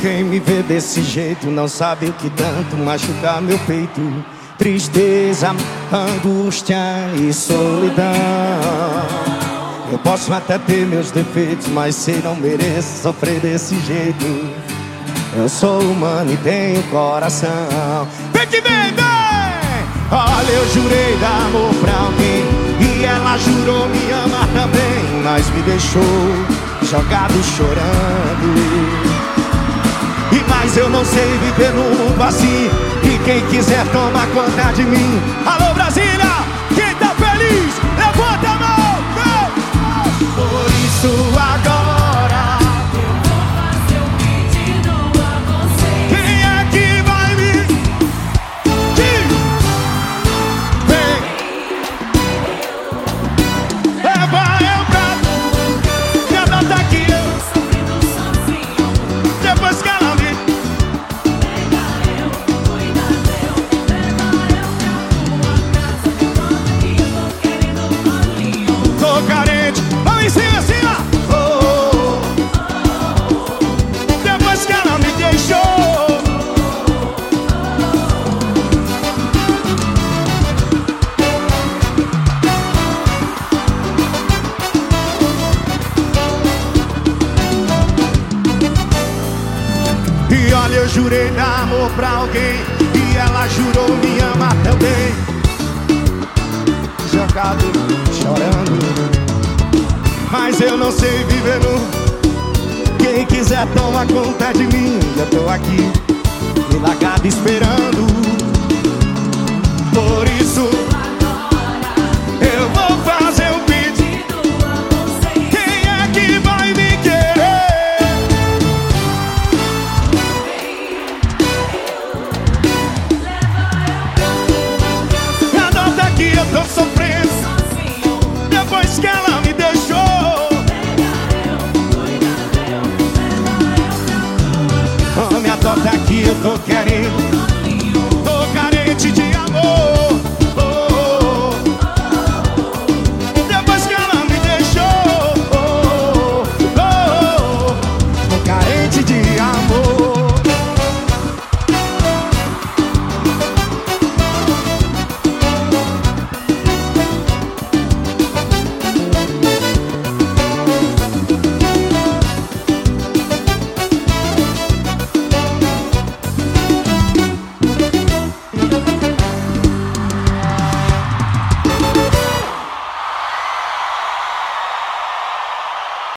quem me vê desse jeito não sabe o que tanto machucar meu peito. Tristeza, angústia e solidão. Eu posso até ter meus defeitos, mas sei não mereço sofrer desse jeito. Eu sou humano e tenho coração. Vem que vem, vem! Olha, eu jurei dar amor pra alguém e ela jurou me amar também, mas me deixou jogado chorando. Mais eu não sei viver no mundo assim E quem quiser tomar conta de mim. Alô jurei dar amor pra alguém. E ela jurou me amar também. Jogado, chorando. Mas eu não sei viver no. Quem quiser tomar conta de mim, eu tô aqui. volta que eu tô querendo.